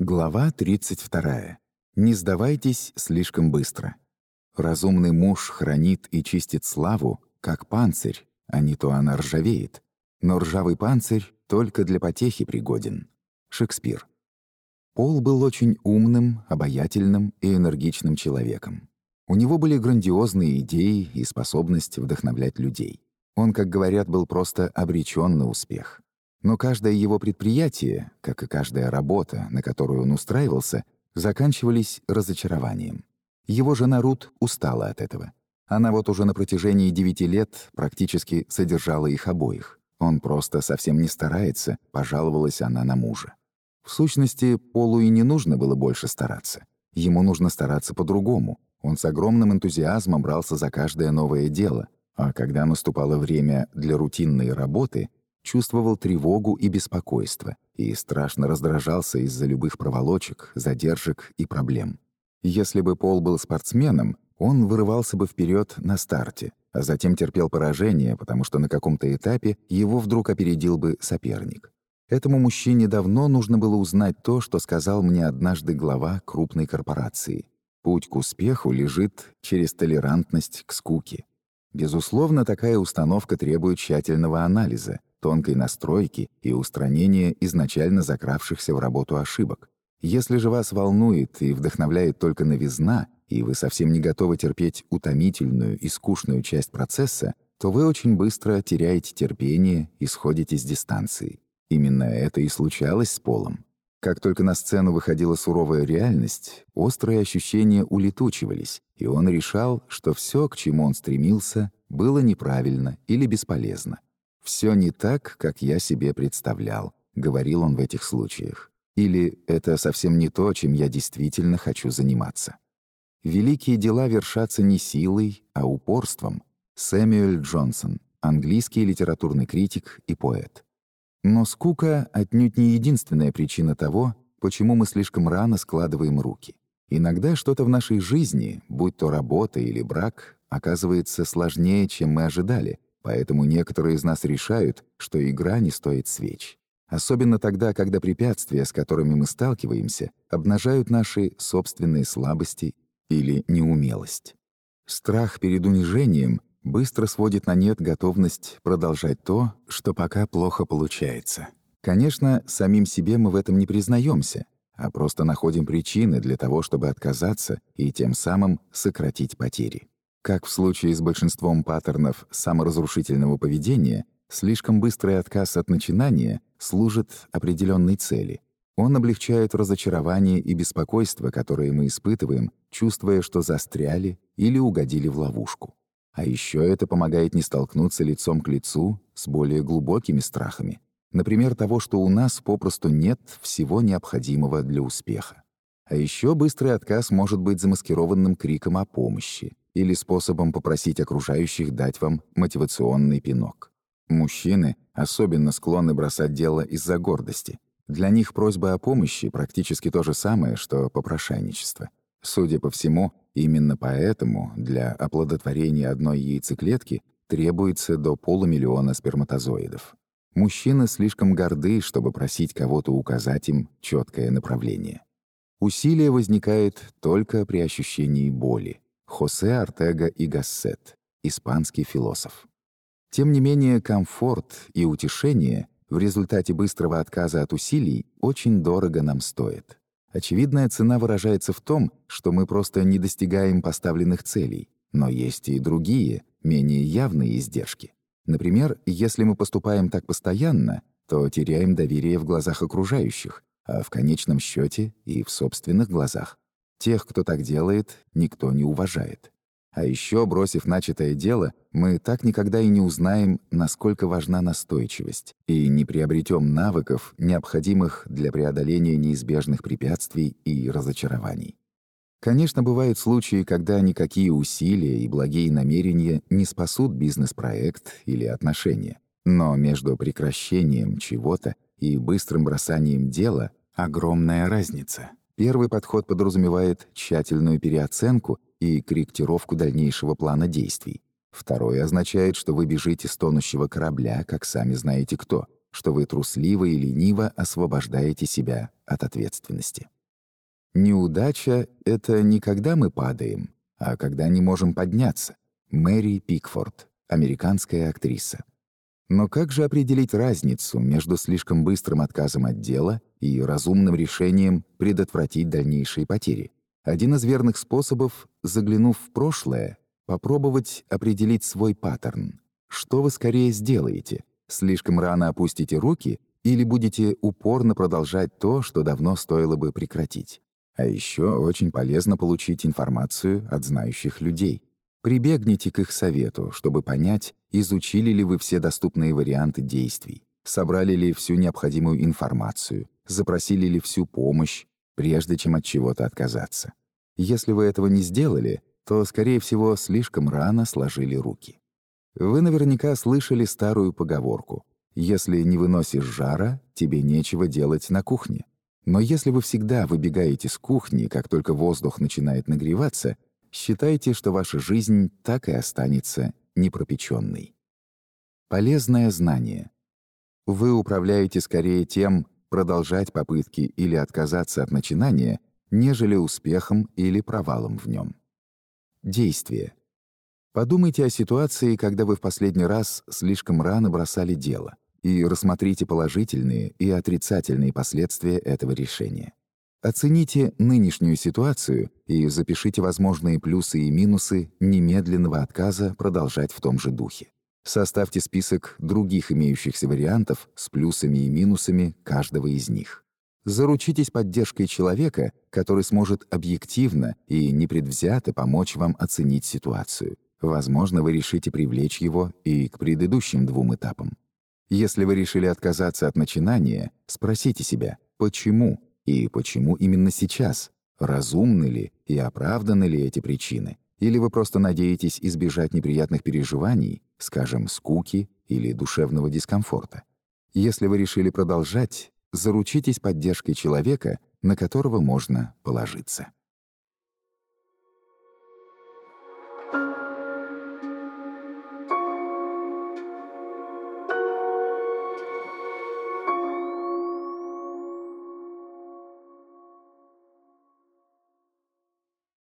Глава 32. Не сдавайтесь слишком быстро. Разумный муж хранит и чистит славу, как панцирь, а не то она ржавеет. Но ржавый панцирь только для потехи пригоден. Шекспир. Пол был очень умным, обаятельным и энергичным человеком. У него были грандиозные идеи и способность вдохновлять людей. Он, как говорят, был просто обречен на успех. Но каждое его предприятие, как и каждая работа, на которую он устраивался, заканчивались разочарованием. Его жена Рут устала от этого. Она вот уже на протяжении девяти лет практически содержала их обоих. Он просто совсем не старается, пожаловалась она на мужа. В сущности, Полу и не нужно было больше стараться. Ему нужно стараться по-другому. Он с огромным энтузиазмом брался за каждое новое дело, а когда наступало время для рутинной работы, чувствовал тревогу и беспокойство и страшно раздражался из-за любых проволочек, задержек и проблем. Если бы Пол был спортсменом, он вырывался бы вперед на старте, а затем терпел поражение, потому что на каком-то этапе его вдруг опередил бы соперник. Этому мужчине давно нужно было узнать то, что сказал мне однажды глава крупной корпорации. Путь к успеху лежит через толерантность к скуке. Безусловно, такая установка требует тщательного анализа, тонкой настройки и устранения изначально закравшихся в работу ошибок. Если же вас волнует и вдохновляет только новизна, и вы совсем не готовы терпеть утомительную и скучную часть процесса, то вы очень быстро теряете терпение и сходите с дистанции. Именно это и случалось с Полом. Как только на сцену выходила суровая реальность, острые ощущения улетучивались, и он решал, что все, к чему он стремился, было неправильно или бесполезно. «Все не так, как я себе представлял», — говорил он в этих случаях. Или «это совсем не то, чем я действительно хочу заниматься». Великие дела вершатся не силой, а упорством. Сэмюэль Джонсон, английский литературный критик и поэт. Но скука отнюдь не единственная причина того, почему мы слишком рано складываем руки. Иногда что-то в нашей жизни, будь то работа или брак, оказывается сложнее, чем мы ожидали, Поэтому некоторые из нас решают, что игра не стоит свеч. Особенно тогда, когда препятствия, с которыми мы сталкиваемся, обнажают наши собственные слабости или неумелость. Страх перед унижением быстро сводит на нет готовность продолжать то, что пока плохо получается. Конечно, самим себе мы в этом не признаемся, а просто находим причины для того, чтобы отказаться и тем самым сократить потери. Как в случае с большинством паттернов саморазрушительного поведения, слишком быстрый отказ от начинания служит определенной цели. Он облегчает разочарование и беспокойство, которые мы испытываем, чувствуя, что застряли или угодили в ловушку. А еще это помогает не столкнуться лицом к лицу с более глубокими страхами. Например, того, что у нас попросту нет всего необходимого для успеха. А еще быстрый отказ может быть замаскированным криком о помощи или способом попросить окружающих дать вам мотивационный пинок. Мужчины особенно склонны бросать дело из-за гордости. Для них просьба о помощи практически то же самое, что попрошайничество. Судя по всему, именно поэтому для оплодотворения одной яйцеклетки требуется до полумиллиона сперматозоидов. Мужчины слишком горды, чтобы просить кого-то указать им четкое направление. Усилие возникает только при ощущении боли. Хосе Артега и Гассет, испанский философ. Тем не менее, комфорт и утешение в результате быстрого отказа от усилий очень дорого нам стоит. Очевидная цена выражается в том, что мы просто не достигаем поставленных целей, но есть и другие, менее явные издержки. Например, если мы поступаем так постоянно, то теряем доверие в глазах окружающих, а в конечном счете и в собственных глазах. Тех, кто так делает, никто не уважает. А еще, бросив начатое дело, мы так никогда и не узнаем, насколько важна настойчивость, и не приобретем навыков, необходимых для преодоления неизбежных препятствий и разочарований. Конечно, бывают случаи, когда никакие усилия и благие намерения не спасут бизнес-проект или отношения. Но между прекращением чего-то и быстрым бросанием дела огромная разница. Первый подход подразумевает тщательную переоценку и корректировку дальнейшего плана действий. Второй означает, что вы бежите с тонущего корабля, как сами знаете кто, что вы трусливо и лениво освобождаете себя от ответственности. Неудача — это не когда мы падаем, а когда не можем подняться. Мэри Пикфорд, американская актриса. Но как же определить разницу между слишком быстрым отказом от дела и разумным решением предотвратить дальнейшие потери? Один из верных способов, заглянув в прошлое, попробовать определить свой паттерн. Что вы скорее сделаете? Слишком рано опустите руки или будете упорно продолжать то, что давно стоило бы прекратить? А еще очень полезно получить информацию от знающих людей. Прибегните к их совету, чтобы понять, изучили ли вы все доступные варианты действий, собрали ли всю необходимую информацию, запросили ли всю помощь, прежде чем от чего-то отказаться. Если вы этого не сделали, то, скорее всего, слишком рано сложили руки. Вы наверняка слышали старую поговорку «Если не выносишь жара, тебе нечего делать на кухне». Но если вы всегда выбегаете с кухни, как только воздух начинает нагреваться, считайте, что ваша жизнь так и останется непропеченной. Полезное знание. Вы управляете скорее тем, продолжать попытки или отказаться от начинания, нежели успехом или провалом в нем. Действие. Подумайте о ситуации, когда вы в последний раз слишком рано бросали дело и рассмотрите положительные и отрицательные последствия этого решения. Оцените нынешнюю ситуацию и запишите возможные плюсы и минусы немедленного отказа продолжать в том же духе. Составьте список других имеющихся вариантов с плюсами и минусами каждого из них. Заручитесь поддержкой человека, который сможет объективно и непредвзято помочь вам оценить ситуацию. Возможно, вы решите привлечь его и к предыдущим двум этапам. Если вы решили отказаться от начинания, спросите себя, почему и почему именно сейчас? Разумны ли и оправданы ли эти причины? Или вы просто надеетесь избежать неприятных переживаний, скажем, скуки или душевного дискомфорта? Если вы решили продолжать, заручитесь поддержкой человека, на которого можно положиться.